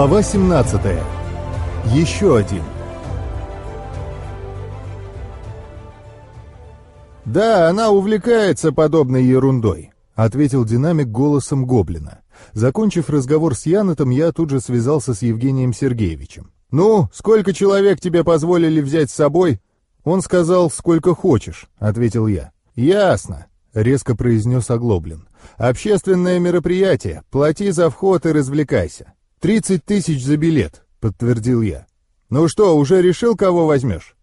Глава 17. Еще один. «Да, она увлекается подобной ерундой», — ответил динамик голосом гоблина. Закончив разговор с Янетом, я тут же связался с Евгением Сергеевичем. «Ну, сколько человек тебе позволили взять с собой?» «Он сказал, сколько хочешь», — ответил я. «Ясно», — резко произнес Оглоблин. «Общественное мероприятие. Плати за вход и развлекайся». «Тридцать тысяч за билет», — подтвердил я. «Ну что, уже решил, кого возьмешь?»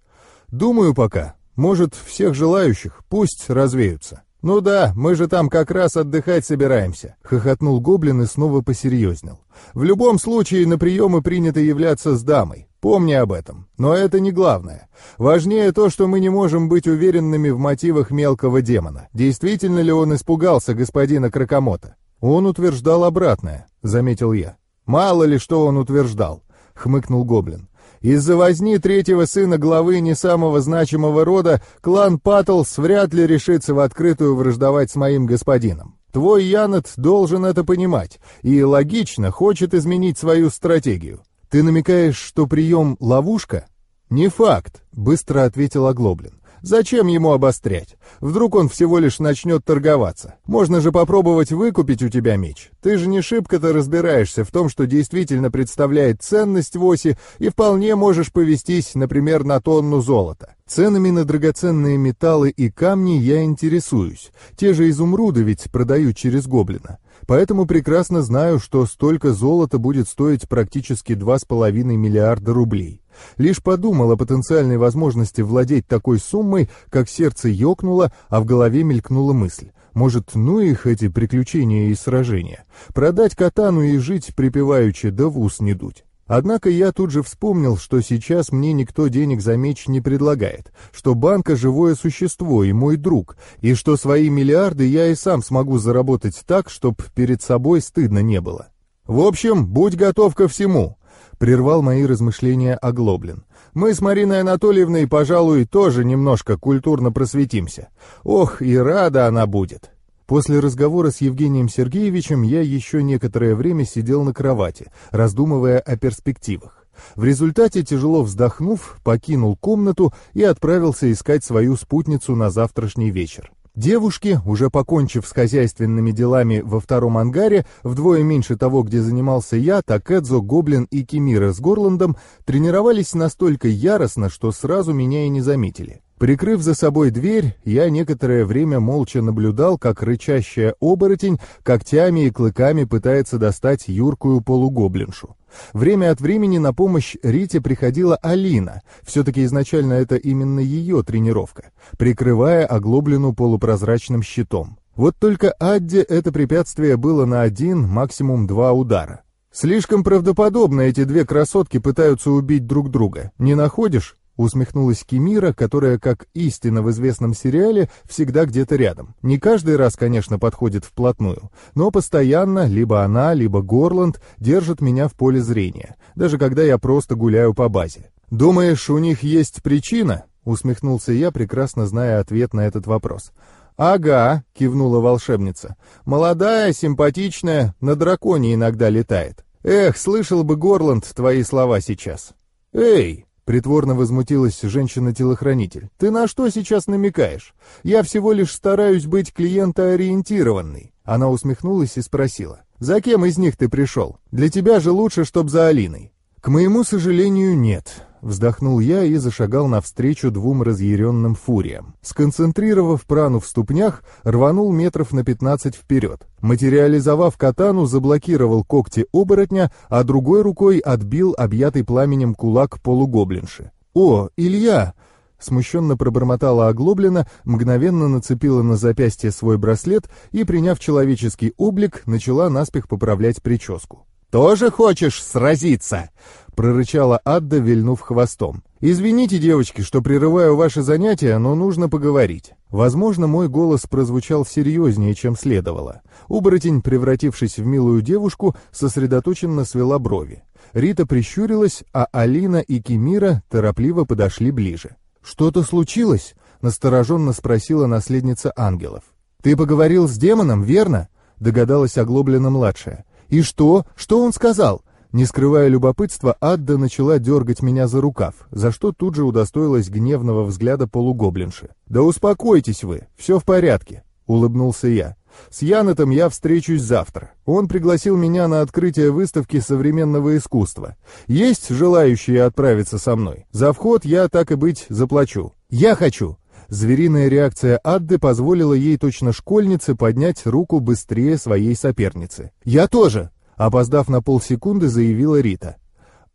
«Думаю пока. Может, всех желающих. Пусть развеются». «Ну да, мы же там как раз отдыхать собираемся», — хохотнул Гоблин и снова посерьезнел. «В любом случае на приемы принято являться с дамой. Помни об этом. Но это не главное. Важнее то, что мы не можем быть уверенными в мотивах мелкого демона. Действительно ли он испугался господина Кракомота?» «Он утверждал обратное», — заметил я. «Мало ли что он утверждал», — хмыкнул Гоблин. Из-за возни третьего сына главы не самого значимого рода клан Паттлс вряд ли решится в открытую враждовать с моим господином. Твой Янет должен это понимать и, логично, хочет изменить свою стратегию. Ты намекаешь, что прием — ловушка? Не факт, — быстро ответил Оглоблин. Зачем ему обострять? Вдруг он всего лишь начнет торговаться. Можно же попробовать выкупить у тебя меч. Ты же не шибко-то разбираешься в том, что действительно представляет ценность в оси, и вполне можешь повестись, например, на тонну золота. Ценами на драгоценные металлы и камни я интересуюсь. Те же изумруды ведь продают через гоблина. Поэтому прекрасно знаю, что столько золота будет стоить практически 2,5 миллиарда рублей. Лишь подумал о потенциальной возможности владеть такой суммой, как сердце ёкнуло, а в голове мелькнула мысль. Может, ну их эти приключения и сражения? Продать катану и жить припеваючи, да в ус не дуть. Однако я тут же вспомнил, что сейчас мне никто денег за меч не предлагает, что банка — живое существо и мой друг, и что свои миллиарды я и сам смогу заработать так, чтоб перед собой стыдно не было. В общем, будь готов ко всему, — прервал мои размышления Оглоблин. «Мы с Мариной Анатольевной, пожалуй, тоже немножко культурно просветимся. Ох, и рада она будет!» После разговора с Евгением Сергеевичем я еще некоторое время сидел на кровати, раздумывая о перспективах. В результате, тяжело вздохнув, покинул комнату и отправился искать свою спутницу на завтрашний вечер. Девушки, уже покончив с хозяйственными делами во втором ангаре, вдвое меньше того, где занимался я, Такэдзо, Гоблин и Кимира с Горландом, тренировались настолько яростно, что сразу меня и не заметили. Прикрыв за собой дверь, я некоторое время молча наблюдал, как рычащая оборотень когтями и клыками пытается достать юркую полугоблиншу. Время от времени на помощь Рите приходила Алина, все-таки изначально это именно ее тренировка, прикрывая оглоблину полупрозрачным щитом. Вот только Адде это препятствие было на один, максимум два удара. Слишком правдоподобно эти две красотки пытаются убить друг друга, не находишь? Усмехнулась Кимира, которая, как истина в известном сериале, всегда где-то рядом. Не каждый раз, конечно, подходит вплотную, но постоянно либо она, либо Горланд держат меня в поле зрения, даже когда я просто гуляю по базе. «Думаешь, у них есть причина?» — усмехнулся я, прекрасно зная ответ на этот вопрос. «Ага», — кивнула волшебница. «Молодая, симпатичная, на драконе иногда летает. Эх, слышал бы Горланд твои слова сейчас». «Эй!» Притворно возмутилась женщина-телохранитель. «Ты на что сейчас намекаешь? Я всего лишь стараюсь быть клиентоориентированной». Она усмехнулась и спросила. «За кем из них ты пришел? Для тебя же лучше, чтоб за Алиной». «К моему сожалению, нет. Вздохнул я и зашагал навстречу двум разъяренным фуриям. Сконцентрировав прану в ступнях, рванул метров на пятнадцать вперед. Материализовав катану, заблокировал когти оборотня, а другой рукой отбил объятый пламенем кулак полугоблинши. «О, Илья!» Смущенно пробормотала оглоблена, мгновенно нацепила на запястье свой браслет и, приняв человеческий облик, начала наспех поправлять прическу. «Тоже хочешь сразиться?» Прорычала Адда, вильнув хвостом. «Извините, девочки, что прерываю ваши занятия, но нужно поговорить». Возможно, мой голос прозвучал серьезнее, чем следовало. Оборотень, превратившись в милую девушку, сосредоточенно свела брови. Рита прищурилась, а Алина и Кимира торопливо подошли ближе. «Что-то случилось?» — настороженно спросила наследница ангелов. «Ты поговорил с демоном, верно?» — догадалась оглоблена младшая. «И что? Что он сказал?» Не скрывая любопытства, Адда начала дергать меня за рукав, за что тут же удостоилась гневного взгляда полугоблинши. «Да успокойтесь вы, все в порядке», — улыбнулся я. «С Янетом я встречусь завтра. Он пригласил меня на открытие выставки современного искусства. Есть желающие отправиться со мной? За вход я, так и быть, заплачу. Я хочу!» Звериная реакция Адды позволила ей точно школьнице поднять руку быстрее своей соперницы. «Я тоже!» Опоздав на полсекунды, заявила Рита.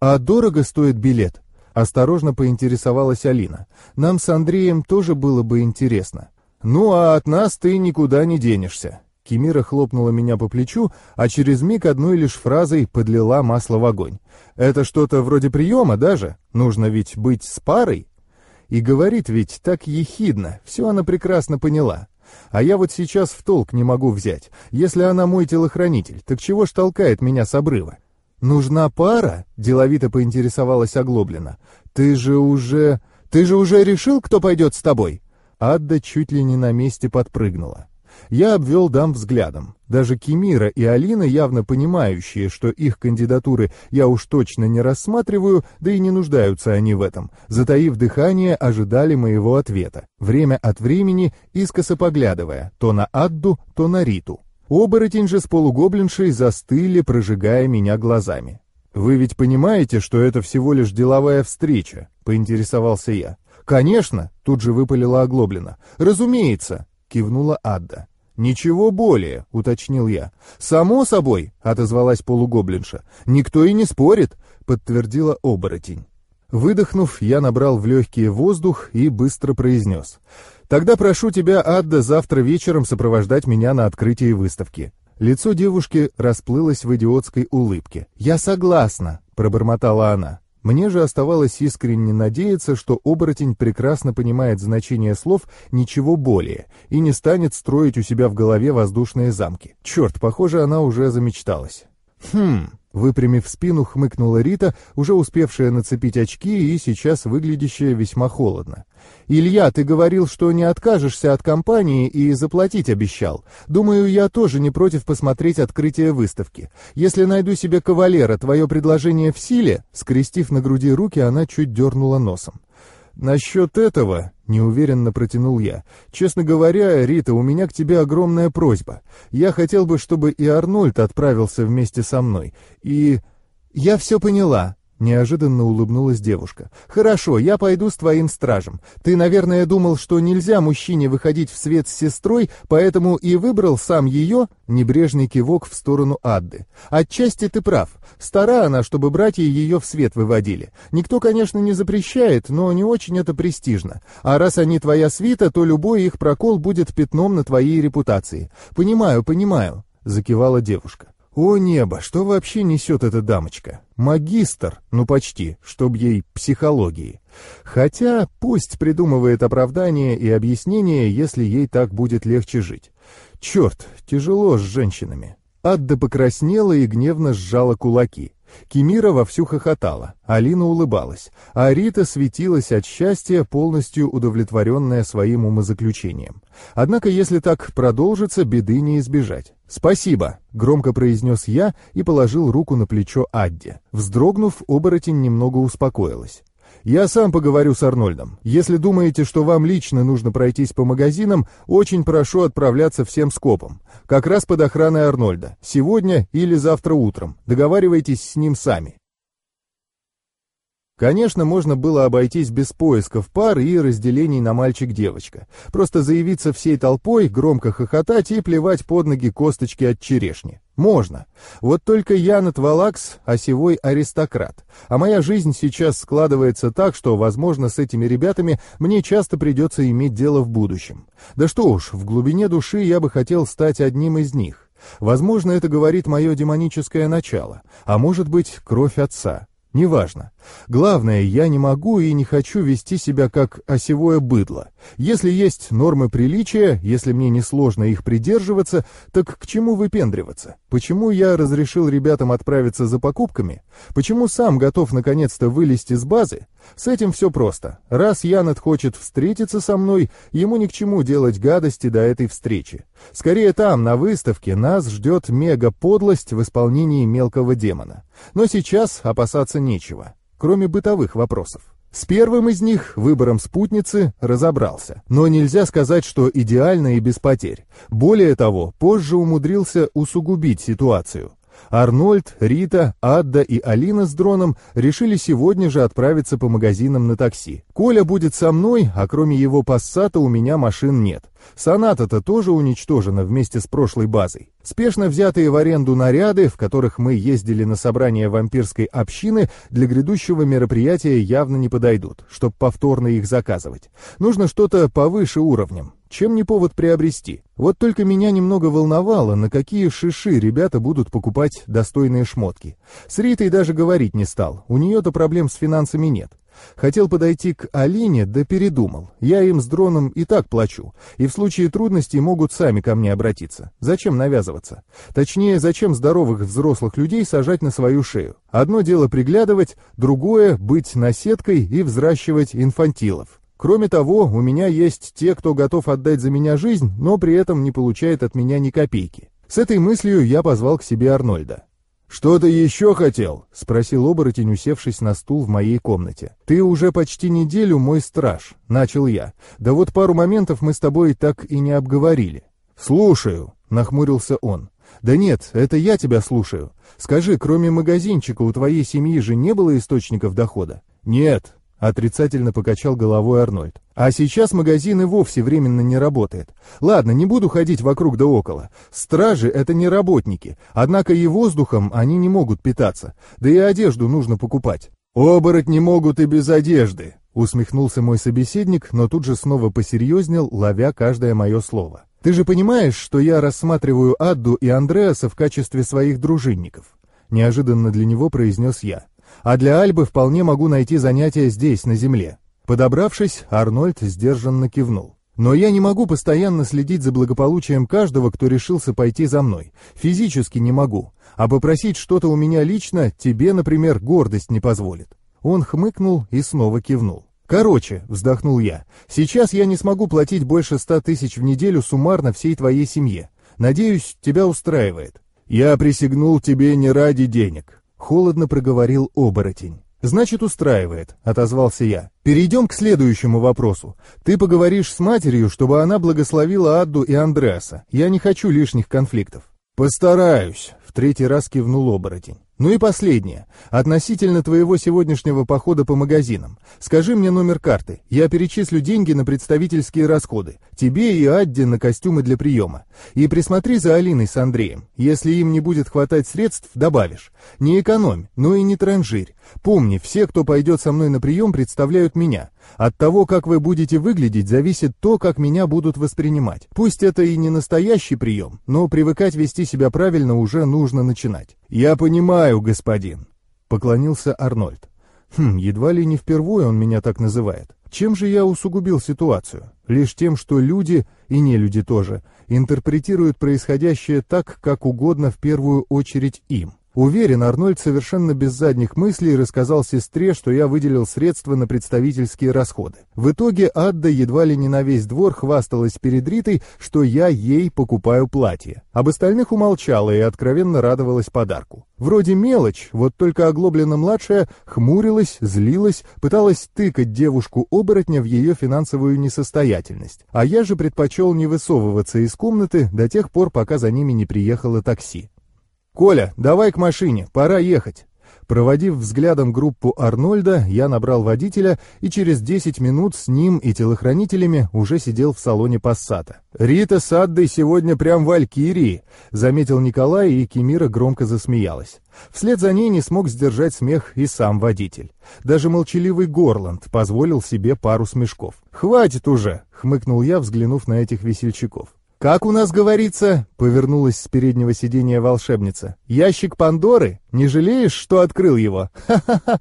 «А дорого стоит билет?» Осторожно поинтересовалась Алина. «Нам с Андреем тоже было бы интересно». «Ну, а от нас ты никуда не денешься». Кемира хлопнула меня по плечу, а через миг одной лишь фразой подлила масло в огонь. «Это что-то вроде приема даже? Нужно ведь быть с парой?» И говорит ведь так ехидно, все она прекрасно поняла. А я вот сейчас в толк не могу взять. Если она мой телохранитель, так чего ж толкает меня с обрыва? «Нужна пара?» — деловито поинтересовалась Оглоблина. «Ты же уже... Ты же уже решил, кто пойдет с тобой?» Адда чуть ли не на месте подпрыгнула. Я обвел дам взглядом. Даже Кемира и Алина, явно понимающие, что их кандидатуры я уж точно не рассматриваю, да и не нуждаются они в этом, затаив дыхание, ожидали моего ответа, время от времени искоса поглядывая, то на Адду, то на Риту. Оборотень же с полугоблиншей застыли, прожигая меня глазами. «Вы ведь понимаете, что это всего лишь деловая встреча?» — поинтересовался я. «Конечно!» — тут же выпалила оглоблена. «Разумеется!» — кивнула Адда. «Ничего более», — уточнил я. «Само собой», — отозвалась полугоблинша. «Никто и не спорит», — подтвердила оборотень. Выдохнув, я набрал в легкие воздух и быстро произнес. «Тогда прошу тебя, Адда, завтра вечером сопровождать меня на открытии выставки». Лицо девушки расплылось в идиотской улыбке. «Я согласна», — пробормотала она. Мне же оставалось искренне надеяться, что оборотень прекрасно понимает значение слов «ничего более» и не станет строить у себя в голове воздушные замки. Черт, похоже, она уже замечталась. «Хм...» — выпрямив спину, хмыкнула Рита, уже успевшая нацепить очки и сейчас выглядящая весьма холодно. «Илья, ты говорил, что не откажешься от компании и заплатить обещал. Думаю, я тоже не против посмотреть открытие выставки. Если найду себе кавалера, твое предложение в силе?» Скрестив на груди руки, она чуть дернула носом. «Насчет этого...» — неуверенно протянул я. «Честно говоря, Рита, у меня к тебе огромная просьба. Я хотел бы, чтобы и Арнольд отправился вместе со мной. И...» «Я все поняла», Неожиданно улыбнулась девушка. «Хорошо, я пойду с твоим стражем. Ты, наверное, думал, что нельзя мужчине выходить в свет с сестрой, поэтому и выбрал сам ее?» Небрежный кивок в сторону Адды. «Отчасти ты прав. Стара она, чтобы братья ее в свет выводили. Никто, конечно, не запрещает, но не очень это престижно. А раз они твоя свита, то любой их прокол будет пятном на твоей репутации. Понимаю, понимаю», — закивала девушка. О небо, что вообще несет эта дамочка? Магистр, ну почти, чтоб ей психологии. Хотя пусть придумывает оправдания и объяснения, если ей так будет легче жить. Черт, тяжело с женщинами. Адда покраснела и гневно сжала кулаки. Кемира вовсю хохотала, Алина улыбалась, а Рита светилась от счастья, полностью удовлетворенная своим умозаключением. Однако, если так продолжится, беды не избежать. «Спасибо», — громко произнес я и положил руку на плечо Адде. Вздрогнув, оборотень немного успокоилась. Я сам поговорю с Арнольдом. Если думаете, что вам лично нужно пройтись по магазинам, очень прошу отправляться всем скопом. Как раз под охраной Арнольда. Сегодня или завтра утром. Договаривайтесь с ним сами. Конечно, можно было обойтись без поисков пар и разделений на мальчик-девочка. Просто заявиться всей толпой, громко хохотать и плевать под ноги косточки от черешни. Можно. Вот только я Натвалакс, осевой аристократ. А моя жизнь сейчас складывается так, что, возможно, с этими ребятами мне часто придется иметь дело в будущем. Да что уж, в глубине души я бы хотел стать одним из них. Возможно, это говорит мое демоническое начало, а может быть, кровь отца. Неважно. Главное, я не могу и не хочу вести себя как осевое быдло. Если есть нормы приличия, если мне несложно их придерживаться, так к чему выпендриваться? Почему я разрешил ребятам отправиться за покупками? Почему сам готов наконец-то вылезти с базы? С этим все просто. Раз Янет хочет встретиться со мной, ему ни к чему делать гадости до этой встречи. Скорее там, на выставке, нас ждет мега-подлость в исполнении мелкого демона. Но сейчас опасаться нечего, кроме бытовых вопросов. С первым из них, выбором спутницы, разобрался. Но нельзя сказать, что идеально и без потерь. Более того, позже умудрился усугубить ситуацию. Арнольд, Рита, Адда и Алина с дроном решили сегодня же отправиться по магазинам на такси. Коля будет со мной, а кроме его пассата у меня машин нет. Соната-то тоже уничтожена вместе с прошлой базой. Спешно взятые в аренду наряды, в которых мы ездили на собрание вампирской общины, для грядущего мероприятия явно не подойдут, чтобы повторно их заказывать. Нужно что-то повыше уровнем. Чем не повод приобрести? Вот только меня немного волновало, на какие шиши ребята будут покупать достойные шмотки. С Ритой даже говорить не стал, у нее-то проблем с финансами нет. Хотел подойти к Алине, да передумал. Я им с дроном и так плачу, и в случае трудностей могут сами ко мне обратиться. Зачем навязываться? Точнее, зачем здоровых взрослых людей сажать на свою шею? Одно дело приглядывать, другое — быть наседкой и взращивать инфантилов. Кроме того, у меня есть те, кто готов отдать за меня жизнь, но при этом не получает от меня ни копейки. С этой мыслью я позвал к себе Арнольда. «Что ты еще хотел?» — спросил оборотень, усевшись на стул в моей комнате. «Ты уже почти неделю мой страж», — начал я. «Да вот пару моментов мы с тобой так и не обговорили». «Слушаю», — нахмурился он. «Да нет, это я тебя слушаю. Скажи, кроме магазинчика у твоей семьи же не было источников дохода?» «Нет», Отрицательно покачал головой Арнольд. А сейчас магазин и вовсе временно не работает. Ладно, не буду ходить вокруг да около. Стражи — это не работники, однако и воздухом они не могут питаться. Да и одежду нужно покупать. «Оборотни могут и без одежды», — усмехнулся мой собеседник, но тут же снова посерьезнел, ловя каждое мое слово. «Ты же понимаешь, что я рассматриваю Адду и Андреаса в качестве своих дружинников?» Неожиданно для него произнес я а для Альбы вполне могу найти занятия здесь, на земле». Подобравшись, Арнольд сдержанно кивнул. «Но я не могу постоянно следить за благополучием каждого, кто решился пойти за мной. Физически не могу. А попросить что-то у меня лично тебе, например, гордость не позволит». Он хмыкнул и снова кивнул. «Короче», — вздохнул я, — «сейчас я не смогу платить больше ста тысяч в неделю суммарно всей твоей семье. Надеюсь, тебя устраивает». «Я присягнул тебе не ради денег», Холодно проговорил оборотень. «Значит, устраивает», — отозвался я. «Перейдем к следующему вопросу. Ты поговоришь с матерью, чтобы она благословила Адду и Андреаса. Я не хочу лишних конфликтов». «Постараюсь», — в третий раз кивнул оборотень. Ну и последнее. Относительно твоего сегодняшнего похода по магазинам. Скажи мне номер карты. Я перечислю деньги на представительские расходы. Тебе и Адде на костюмы для приема. И присмотри за Алиной с Андреем. Если им не будет хватать средств, добавишь. Не экономь, но и не транжирь. Помни, все, кто пойдет со мной на прием, представляют меня. От того, как вы будете выглядеть, зависит то, как меня будут воспринимать. Пусть это и не настоящий прием, но привыкать вести себя правильно уже нужно начинать. «Я понимаю, господин», — поклонился Арнольд. Хм, едва ли не впервые он меня так называет. Чем же я усугубил ситуацию? Лишь тем, что люди, и не люди тоже, интерпретируют происходящее так, как угодно в первую очередь им. Уверен, Арнольд совершенно без задних мыслей рассказал сестре, что я выделил средства на представительские расходы. В итоге Адда едва ли не на весь двор хвасталась перед Ритой, что я ей покупаю платье. Об остальных умолчала и откровенно радовалась подарку. Вроде мелочь, вот только оглоблена-младшая хмурилась, злилась, пыталась тыкать девушку-оборотня в ее финансовую несостоятельность. А я же предпочел не высовываться из комнаты до тех пор, пока за ними не приехало такси. «Коля, давай к машине, пора ехать». Проводив взглядом группу Арнольда, я набрал водителя и через 10 минут с ним и телохранителями уже сидел в салоне Пассата. «Рита с Аддой сегодня прям валькирии», — заметил Николай, и Кемира громко засмеялась. Вслед за ней не смог сдержать смех и сам водитель. Даже молчаливый Горланд позволил себе пару смешков. «Хватит уже!» — хмыкнул я, взглянув на этих весельчаков. «Как у нас говорится?» — повернулась с переднего сиденья волшебница. «Ящик Пандоры? Не жалеешь, что открыл его? Ха-ха-ха!»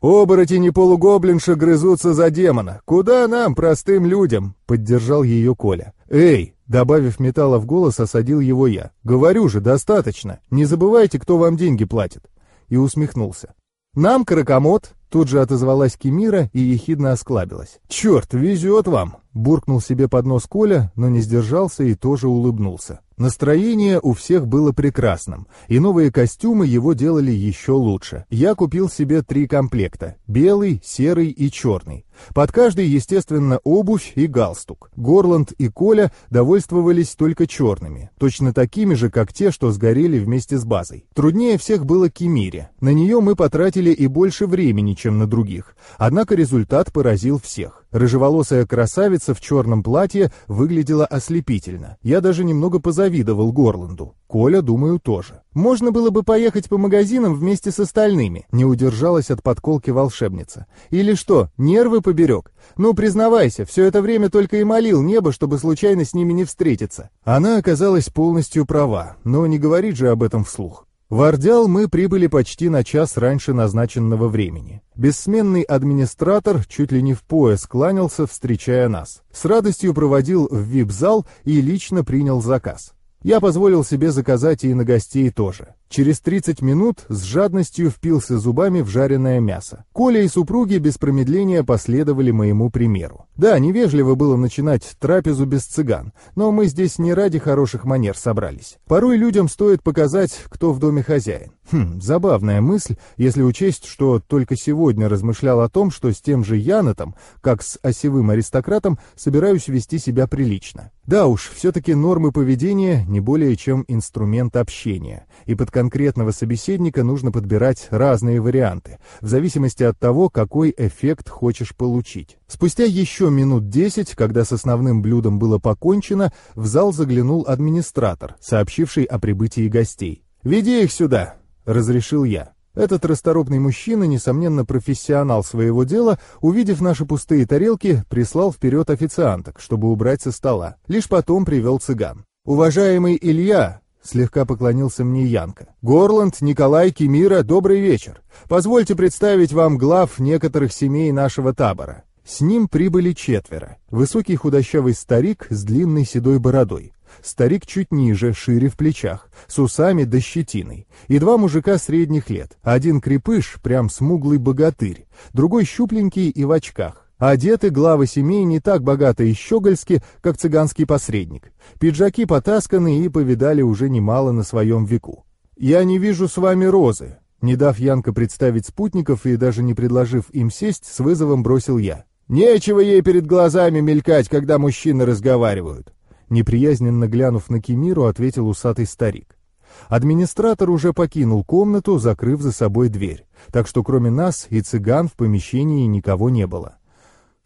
«Оборотень и полугоблинша грызутся за демона. Куда нам, простым людям?» — поддержал ее Коля. «Эй!» — добавив металла в голос, осадил его я. «Говорю же, достаточно. Не забывайте, кто вам деньги платит». И усмехнулся. «Нам, каракомот!» — тут же отозвалась Кемира и ехидно осклабилась. «Черт, везет вам!» — буркнул себе под нос Коля, но не сдержался и тоже улыбнулся. Настроение у всех было прекрасным, и новые костюмы его делали еще лучше. Я купил себе три комплекта — белый, серый и черный. Под каждый, естественно, обувь и галстук. Горланд и Коля довольствовались только черными, точно такими же, как те, что сгорели вместе с базой. Труднее всех было Кемире. На нее мы потратили и больше времени, чем на других. Однако результат поразил всех. Рыжеволосая красавица в черном платье выглядела ослепительно. Я даже немного позавидовал Горланду. Коля, думаю, тоже. Можно было бы поехать по магазинам вместе с остальными, не удержалась от подколки волшебница. Или что, нервы поберег? Ну, признавайся, все это время только и молил небо, чтобы случайно с ними не встретиться. Она оказалась полностью права, но не говорит же об этом вслух. В Ордял мы прибыли почти на час раньше назначенного времени. Бессменный администратор чуть ли не в пояс кланялся, встречая нас. С радостью проводил в вип-зал и лично принял заказ. Я позволил себе заказать и на гостей тоже. Через 30 минут с жадностью впился зубами в жареное мясо. Коля и супруги без промедления последовали моему примеру. Да, невежливо было начинать трапезу без цыган, но мы здесь не ради хороших манер собрались. Порой людям стоит показать, кто в доме хозяин. Хм, забавная мысль, если учесть, что только сегодня размышлял о том, что с тем же Янотом, как с осевым аристократом, собираюсь вести себя прилично. Да уж, все-таки нормы поведения не более чем инструмент общения, и под конкретного собеседника нужно подбирать разные варианты, в зависимости от того, какой эффект хочешь получить. Спустя еще минут десять, когда с основным блюдом было покончено, в зал заглянул администратор, сообщивший о прибытии гостей. «Веди их сюда», — разрешил я. Этот расторопный мужчина, несомненно профессионал своего дела, увидев наши пустые тарелки, прислал вперед официанток, чтобы убрать со стола. Лишь потом привел цыган. «Уважаемый Илья, Слегка поклонился мне Янка. «Горланд, Николай, Кемира, добрый вечер. Позвольте представить вам глав некоторых семей нашего табора». С ним прибыли четверо. Высокий худощавый старик с длинной седой бородой. Старик чуть ниже, шире в плечах, с усами да щетиной. И два мужика средних лет. Один крепыш, прям смуглый богатырь, другой щупленький и в очках. Одеты главы семей не так богато и щегольски, как цыганский посредник. Пиджаки потасканы и повидали уже немало на своем веку. «Я не вижу с вами розы», не дав Янка представить спутников и даже не предложив им сесть, с вызовом бросил я. «Нечего ей перед глазами мелькать, когда мужчины разговаривают!» Неприязненно глянув на Кемиру, ответил усатый старик. Администратор уже покинул комнату, закрыв за собой дверь, так что кроме нас и цыган в помещении никого не было.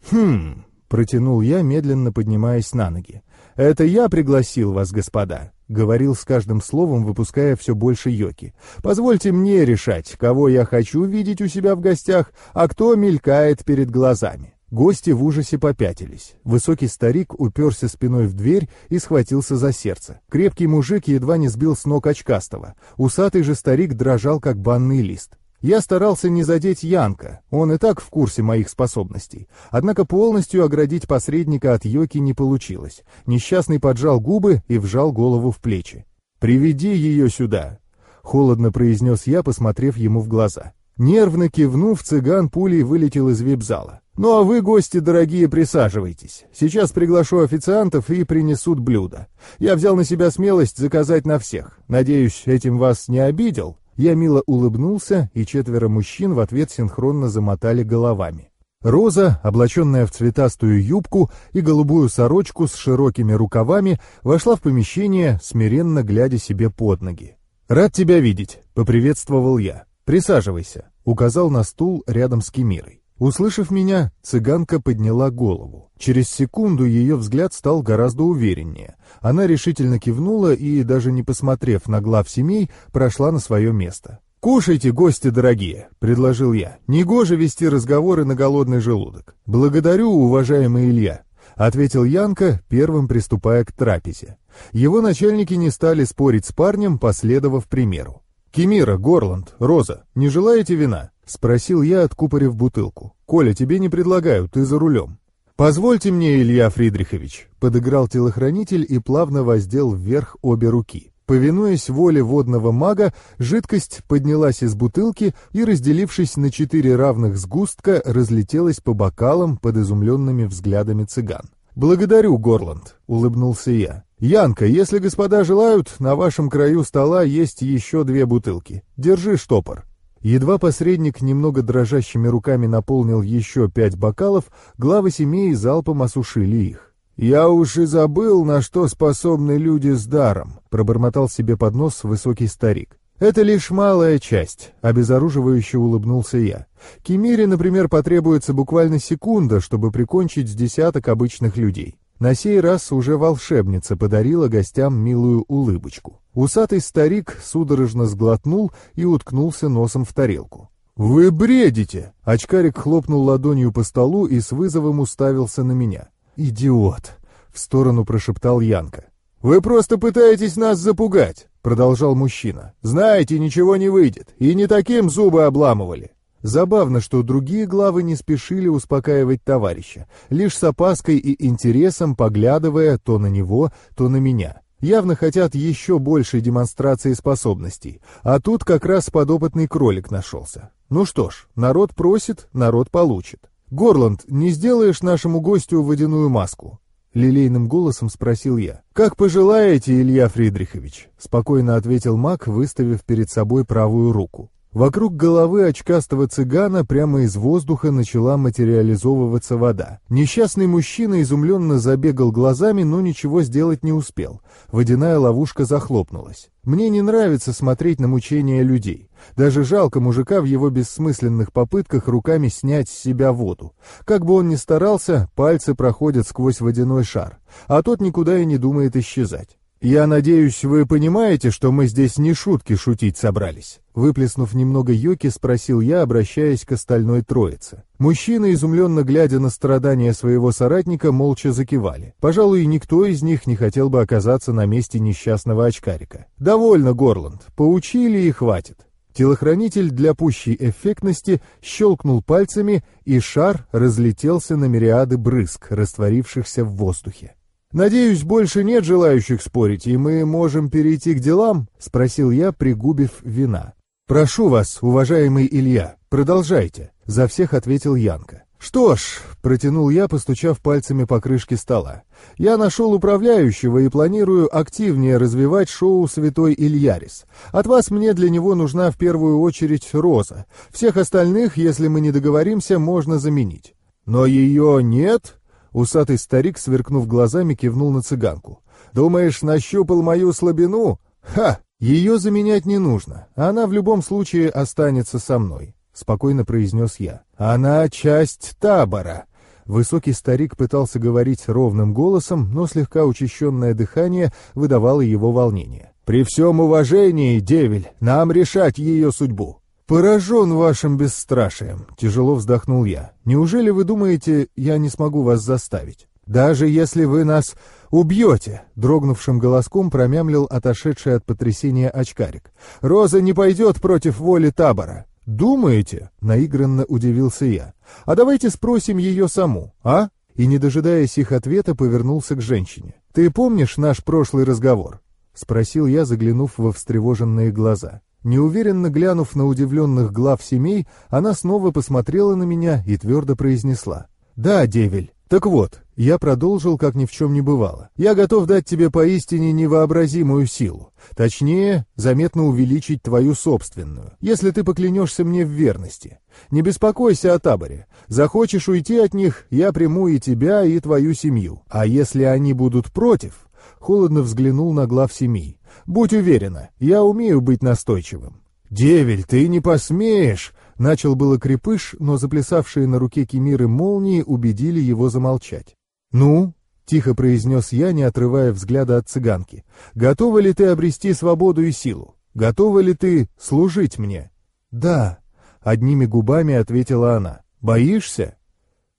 «Хм...» — протянул я, медленно поднимаясь на ноги. «Это я пригласил вас, господа», — говорил с каждым словом, выпуская все больше йоки. «Позвольте мне решать, кого я хочу видеть у себя в гостях, а кто мелькает перед глазами». Гости в ужасе попятились. Высокий старик уперся спиной в дверь и схватился за сердце. Крепкий мужик едва не сбил с ног очкастого. Усатый же старик дрожал, как банный лист. Я старался не задеть Янка, он и так в курсе моих способностей. Однако полностью оградить посредника от Йоки не получилось. Несчастный поджал губы и вжал голову в плечи. «Приведи ее сюда», — холодно произнес я, посмотрев ему в глаза. Нервно кивнув, цыган пулей вылетел из вип-зала. «Ну а вы, гости дорогие, присаживайтесь. Сейчас приглашу официантов и принесут блюда. Я взял на себя смелость заказать на всех. Надеюсь, этим вас не обидел?» Я мило улыбнулся, и четверо мужчин в ответ синхронно замотали головами. Роза, облаченная в цветастую юбку и голубую сорочку с широкими рукавами, вошла в помещение, смиренно глядя себе под ноги. «Рад тебя видеть», — поприветствовал я. «Присаживайся», — указал на стул рядом с Кемирой. Услышав меня, цыганка подняла голову. Через секунду ее взгляд стал гораздо увереннее. Она решительно кивнула и, даже не посмотрев на глав семей, прошла на свое место. «Кушайте, гости дорогие», — предложил я. «Негоже вести разговоры на голодный желудок». «Благодарю, уважаемый Илья», — ответил Янка, первым приступая к трапезе. Его начальники не стали спорить с парнем, последовав примеру. «Кемира, Горланд, Роза, не желаете вина?» — Спросил я, откупорив бутылку. «Коля, тебе не предлагаю, ты за рулем». «Позвольте мне, Илья Фридрихович», — подыграл телохранитель и плавно воздел вверх обе руки. Повинуясь воле водного мага, жидкость поднялась из бутылки и, разделившись на четыре равных сгустка, разлетелась по бокалам под изумленными взглядами цыган. «Благодарю, Горланд», — улыбнулся я. «Янка, если господа желают, на вашем краю стола есть еще две бутылки. Держи штопор». Едва посредник немного дрожащими руками наполнил еще пять бокалов, главы семей залпом осушили их. «Я уж и забыл, на что способны люди с даром», — пробормотал себе под нос высокий старик. «Это лишь малая часть», — обезоруживающе улыбнулся я. «Кемире, например, потребуется буквально секунда, чтобы прикончить с десяток обычных людей. На сей раз уже волшебница подарила гостям милую улыбочку. Усатый старик судорожно сглотнул и уткнулся носом в тарелку. «Вы бредите!» Очкарик хлопнул ладонью по столу и с вызовом уставился на меня. «Идиот!» — в сторону прошептал Янка. «Вы просто пытаетесь нас запугать!» — продолжал мужчина. «Знаете, ничего не выйдет, и не таким зубы обламывали!» Забавно, что другие главы не спешили успокаивать товарища, лишь с опаской и интересом поглядывая то на него, то на меня. Явно хотят еще большей демонстрации способностей, а тут как раз подопытный кролик нашелся. Ну что ж, народ просит, народ получит. «Горланд, не сделаешь нашему гостю водяную маску?» Лилейным голосом спросил я. «Как пожелаете, Илья Фридрихович», — спокойно ответил маг, выставив перед собой правую руку. Вокруг головы очкастого цыгана прямо из воздуха начала материализовываться вода. Несчастный мужчина изумленно забегал глазами, но ничего сделать не успел. Водяная ловушка захлопнулась. Мне не нравится смотреть на мучения людей. Даже жалко мужика в его бессмысленных попытках руками снять с себя воду. Как бы он ни старался, пальцы проходят сквозь водяной шар, а тот никуда и не думает исчезать. «Я надеюсь, вы понимаете, что мы здесь не шутки шутить собрались?» Выплеснув немного йоки, спросил я, обращаясь к остальной троице. Мужчины, изумленно глядя на страдания своего соратника, молча закивали. Пожалуй, никто из них не хотел бы оказаться на месте несчастного очкарика. «Довольно, Горланд, поучили и хватит». Телохранитель для пущей эффектности щелкнул пальцами, и шар разлетелся на мириады брызг, растворившихся в воздухе. «Надеюсь, больше нет желающих спорить, и мы можем перейти к делам?» — спросил я, пригубив вина. «Прошу вас, уважаемый Илья, продолжайте», — за всех ответил Янка. «Что ж», — протянул я, постучав пальцами по крышке стола, — «я нашел управляющего и планирую активнее развивать шоу «Святой Ильярис». От вас мне для него нужна в первую очередь Роза. Всех остальных, если мы не договоримся, можно заменить». «Но ее нет?» Усатый старик, сверкнув глазами, кивнул на цыганку. «Думаешь, нащупал мою слабину? Ха! Ее заменять не нужно. Она в любом случае останется со мной», — спокойно произнес я. «Она часть табора». Высокий старик пытался говорить ровным голосом, но слегка учащенное дыхание выдавало его волнение. «При всем уважении, Девель, нам решать ее судьбу. «Поражен вашим бесстрашием», — тяжело вздохнул я. «Неужели вы думаете, я не смогу вас заставить? Даже если вы нас убьете», — дрогнувшим голоском промямлил отошедший от потрясения очкарик. «Роза не пойдет против воли табора». «Думаете?» — наигранно удивился я. «А давайте спросим ее саму, а?» И, не дожидаясь их ответа, повернулся к женщине. «Ты помнишь наш прошлый разговор?» — спросил я, заглянув во встревоженные глаза. Неуверенно глянув на удивленных глав семей, она снова посмотрела на меня и твердо произнесла. «Да, Девель, так вот, я продолжил, как ни в чем не бывало. Я готов дать тебе поистине невообразимую силу. Точнее, заметно увеличить твою собственную, если ты поклянешься мне в верности. Не беспокойся о таборе. Захочешь уйти от них, я приму и тебя, и твою семью. А если они будут против, холодно взглянул на глав семей. «Будь уверена, я умею быть настойчивым». «Девель, ты не посмеешь!» Начал было крепыш, но заплясавшие на руке Кемиры молнии убедили его замолчать. «Ну?» — тихо произнес я, не отрывая взгляда от цыганки. «Готова ли ты обрести свободу и силу? Готова ли ты служить мне?» «Да», — одними губами ответила она. «Боишься?»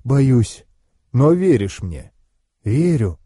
«Боюсь». «Но веришь мне?» «Верю»,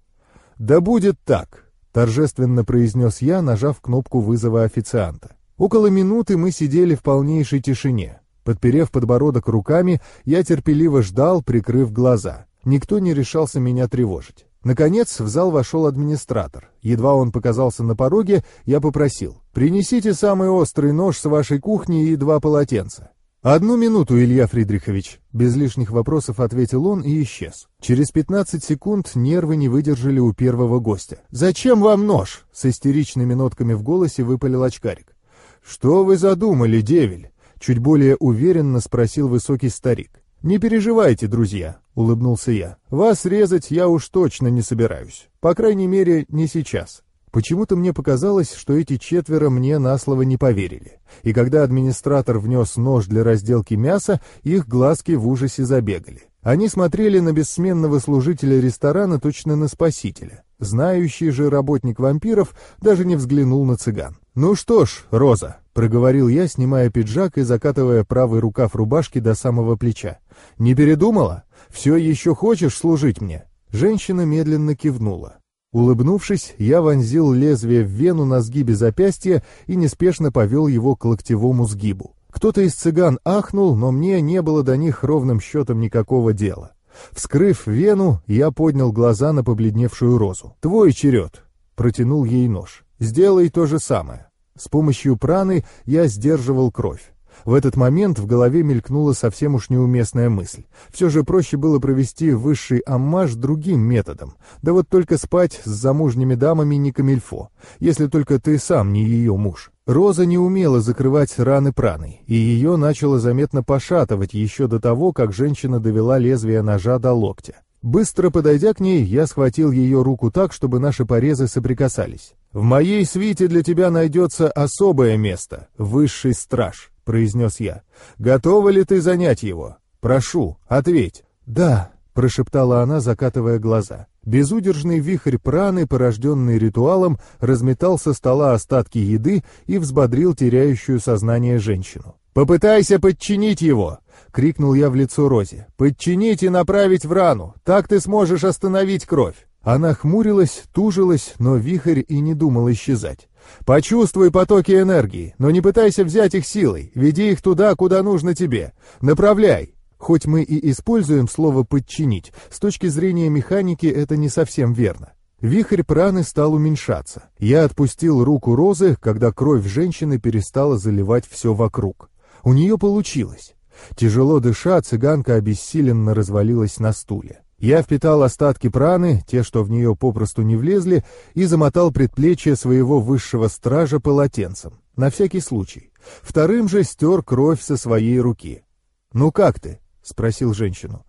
«Да будет так», — торжественно произнес я, нажав кнопку вызова официанта. Около минуты мы сидели в полнейшей тишине. Подперев подбородок руками, я терпеливо ждал, прикрыв глаза. Никто не решался меня тревожить. Наконец в зал вошел администратор. Едва он показался на пороге, я попросил. «Принесите самый острый нож с вашей кухни и два полотенца». «Одну минуту, Илья Фридрихович», — без лишних вопросов ответил он и исчез. Через 15 секунд нервы не выдержали у первого гостя. «Зачем вам нож?» — с истеричными нотками в голосе выпалил очкарик. «Что вы задумали, девель?» — чуть более уверенно спросил высокий старик. «Не переживайте, друзья», — улыбнулся я. «Вас резать я уж точно не собираюсь. По крайней мере, не сейчас. Почему-то мне показалось, что эти четверо мне на слово не поверили. И когда администратор внес нож для разделки мяса, их глазки в ужасе забегали. Они смотрели на бессменного служителя ресторана точно на спасителя. Знающий же работник вампиров даже не взглянул на цыган. «Ну что ж, Роза», — проговорил я, снимая пиджак и закатывая правый рукав рубашки до самого плеча. «Не передумала? Все еще хочешь служить мне?» Женщина медленно кивнула. Улыбнувшись, я вонзил лезвие в вену на сгибе запястья и неспешно повел его к локтевому сгибу. Кто-то из цыган ахнул, но мне не было до них ровным счетом никакого дела. Вскрыв вену, я поднял глаза на побледневшую розу. «Твой черед!» — протянул ей нож. «Сделай то же самое». С помощью праны я сдерживал кровь. В этот момент в голове мелькнула совсем уж неуместная мысль. Все же проще было провести высший аммаж другим методом. Да вот только спать с замужними дамами не камильфо, если только ты сам не ее муж. Роза не умела закрывать раны праной, и ее начало заметно пошатывать еще до того, как женщина довела лезвие ножа до локтя. Быстро подойдя к ней, я схватил ее руку так, чтобы наши порезы соприкасались. «В моей свите для тебя найдется особое место — высший страж». — произнес я. «Готова ли ты занять его? Прошу, ответь». «Да», — прошептала она, закатывая глаза. Безудержный вихрь праны, порожденный ритуалом, разметал со стола остатки еды и взбодрил теряющую сознание женщину. «Попытайся подчинить его!» — крикнул я в лицо Розе. «Подчинить и направить в рану! Так ты сможешь остановить кровь!» Она хмурилась, тужилась, но вихрь и не думал исчезать. Почувствуй потоки энергии, но не пытайся взять их силой, веди их туда, куда нужно тебе. Направляй. Хоть мы и используем слово «подчинить», с точки зрения механики это не совсем верно. Вихрь праны стал уменьшаться. Я отпустил руку Розы, когда кровь женщины перестала заливать все вокруг. У нее получилось. Тяжело дыша, цыганка обессиленно развалилась на стуле. Я впитал остатки праны, те, что в нее попросту не влезли, и замотал предплечье своего высшего стража полотенцем, на всякий случай. Вторым же стер кровь со своей руки. «Ну как ты?» — спросил женщину.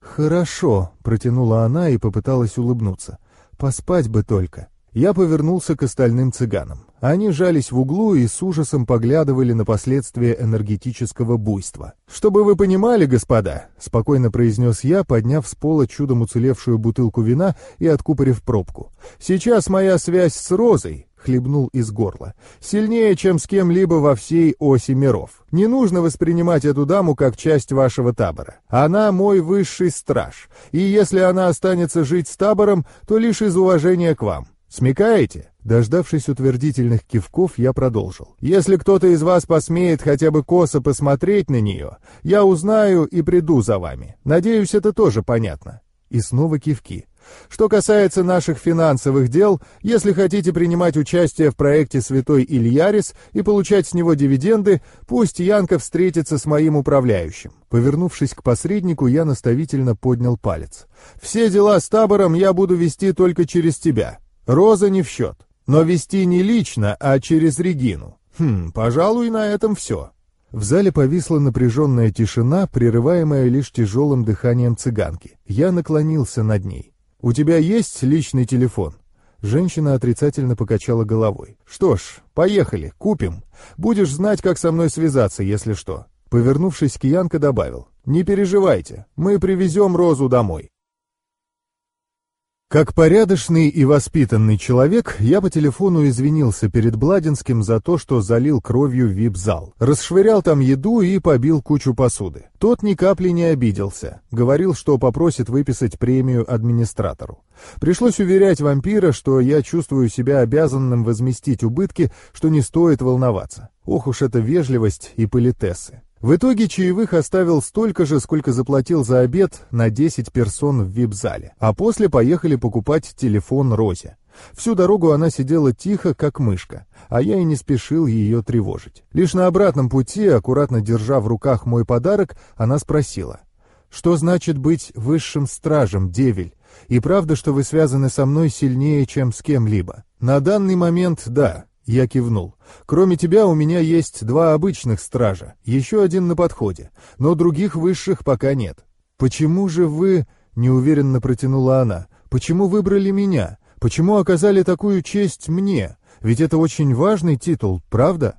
«Хорошо», — протянула она и попыталась улыбнуться. «Поспать бы только». Я повернулся к остальным цыганам. Они жались в углу и с ужасом поглядывали на последствия энергетического буйства. «Чтобы вы понимали, господа», — спокойно произнес я, подняв с пола чудом уцелевшую бутылку вина и откупорив пробку. «Сейчас моя связь с Розой, — хлебнул из горла. «Сильнее, чем с кем-либо во всей оси миров. Не нужно воспринимать эту даму как часть вашего табора. Она мой высший страж, и если она останется жить с табором, то лишь из уважения к вам. Смекаете?» Дождавшись утвердительных кивков, я продолжил. «Если кто-то из вас посмеет хотя бы косо посмотреть на нее, я узнаю и приду за вами. Надеюсь, это тоже понятно». И снова кивки. Что касается наших финансовых дел, если хотите принимать участие в проекте «Святой Ильярис» и получать с него дивиденды, пусть Янка встретится с моим управляющим. Повернувшись к посреднику, я наставительно поднял палец. «Все дела с табором я буду вести только через тебя. Роза не в счет. Но вести не лично, а через Регину. Хм, пожалуй, на этом все». В зале повисла напряженная тишина, прерываемая лишь тяжелым дыханием цыганки. Я наклонился над ней. «У тебя есть личный телефон?» Женщина отрицательно покачала головой. «Что ж, поехали, купим. Будешь знать, как со мной связаться, если что». Повернувшись к Янке, добавил. «Не переживайте, мы привезем Розу домой». Как порядочный и воспитанный человек, я по телефону извинился перед Бладинским за то, что залил кровью вип-зал, расшвырял там еду и побил кучу посуды. Тот ни капли не обиделся, говорил, что попросит выписать премию администратору. Пришлось уверять вампира, что я чувствую себя обязанным возместить убытки, что не стоит волноваться. Ох уж эта вежливость и политессы. В итоге чаевых оставил столько же, сколько заплатил за обед на 10 персон в вип-зале, а после поехали покупать телефон Розе. Всю дорогу она сидела тихо, как мышка, а я и не спешил ее тревожить. Лишь на обратном пути, аккуратно держа в руках мой подарок, она спросила, «Что значит быть высшим стражем, Девель? И правда, что вы связаны со мной сильнее, чем с кем-либо?» «На данный момент, да», я кивнул. «Кроме тебя у меня есть два обычных стража, еще один на подходе, но других высших пока нет». «Почему же вы...» — неуверенно протянула она. «Почему выбрали меня? Почему оказали такую честь мне? Ведь это очень важный титул, правда?»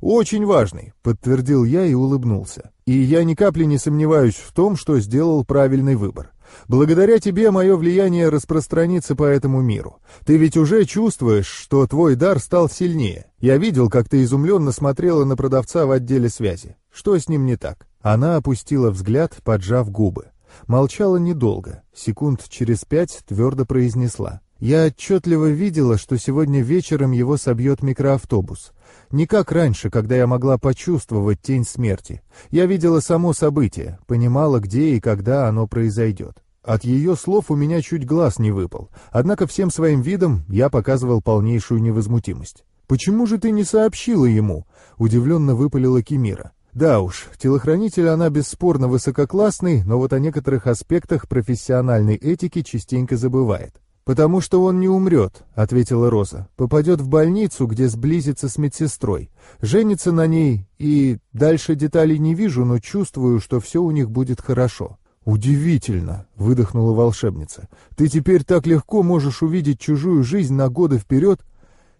«Очень важный», — подтвердил я и улыбнулся. «И я ни капли не сомневаюсь в том, что сделал правильный выбор. Благодаря тебе мое влияние распространится по этому миру. Ты ведь уже чувствуешь, что твой дар стал сильнее. Я видел, как ты изумленно смотрела на продавца в отделе связи. Что с ним не так?» Она опустила взгляд, поджав губы. Молчала недолго, секунд через пять твердо произнесла. «Я отчетливо видела, что сегодня вечером его собьет микроавтобус. Не как раньше, когда я могла почувствовать тень смерти. Я видела само событие, понимала, где и когда оно произойдет. От ее слов у меня чуть глаз не выпал, однако всем своим видом я показывал полнейшую невозмутимость. «Почему же ты не сообщила ему?» — удивленно выпалила Кимира. Да уж, телохранитель она бесспорно высококлассный, но вот о некоторых аспектах профессиональной этики частенько забывает. «Потому что он не умрет», — ответила Роза. «Попадет в больницу, где сблизится с медсестрой. Женится на ней, и дальше деталей не вижу, но чувствую, что все у них будет хорошо». «Удивительно!» — выдохнула волшебница. «Ты теперь так легко можешь увидеть чужую жизнь на годы вперед?»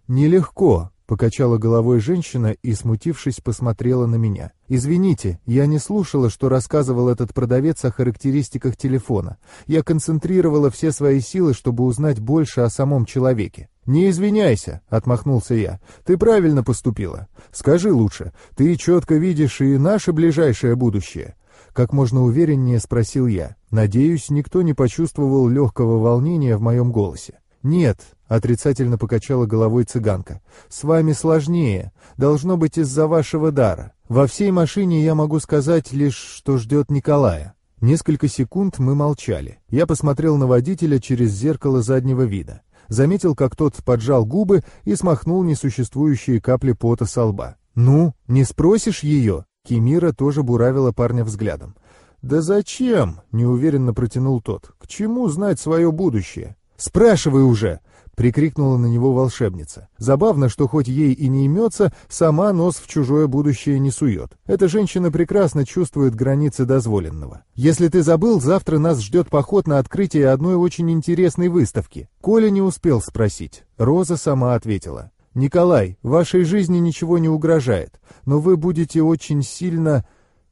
«Нелегко», — покачала головой женщина и, смутившись, посмотрела на меня. «Извините, я не слушала, что рассказывал этот продавец о характеристиках телефона. Я концентрировала все свои силы, чтобы узнать больше о самом человеке». «Не извиняйся», — отмахнулся я. «Ты правильно поступила. Скажи лучше, ты четко видишь и наше ближайшее будущее. Как можно увереннее спросил я. Надеюсь, никто не почувствовал легкого волнения в моем голосе. «Нет», — отрицательно покачала головой цыганка, — «с вами сложнее. Должно быть из-за вашего дара. Во всей машине я могу сказать лишь, что ждет Николая». Несколько секунд мы молчали. Я посмотрел на водителя через зеркало заднего вида. Заметил, как тот поджал губы и смахнул несуществующие капли пота со лба. «Ну, не спросишь ее?» Кимира тоже буравила парня взглядом. «Да зачем?» — неуверенно протянул тот. «К чему знать свое будущее?» «Спрашивай уже!» — прикрикнула на него волшебница. Забавно, что хоть ей и не имется, сама нос в чужое будущее не сует. Эта женщина прекрасно чувствует границы дозволенного. «Если ты забыл, завтра нас ждет поход на открытие одной очень интересной выставки». Коля не успел спросить. Роза сама ответила. «Николай, вашей жизни ничего не угрожает, но вы будете очень сильно,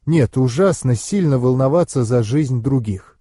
нет, ужасно сильно волноваться за жизнь других.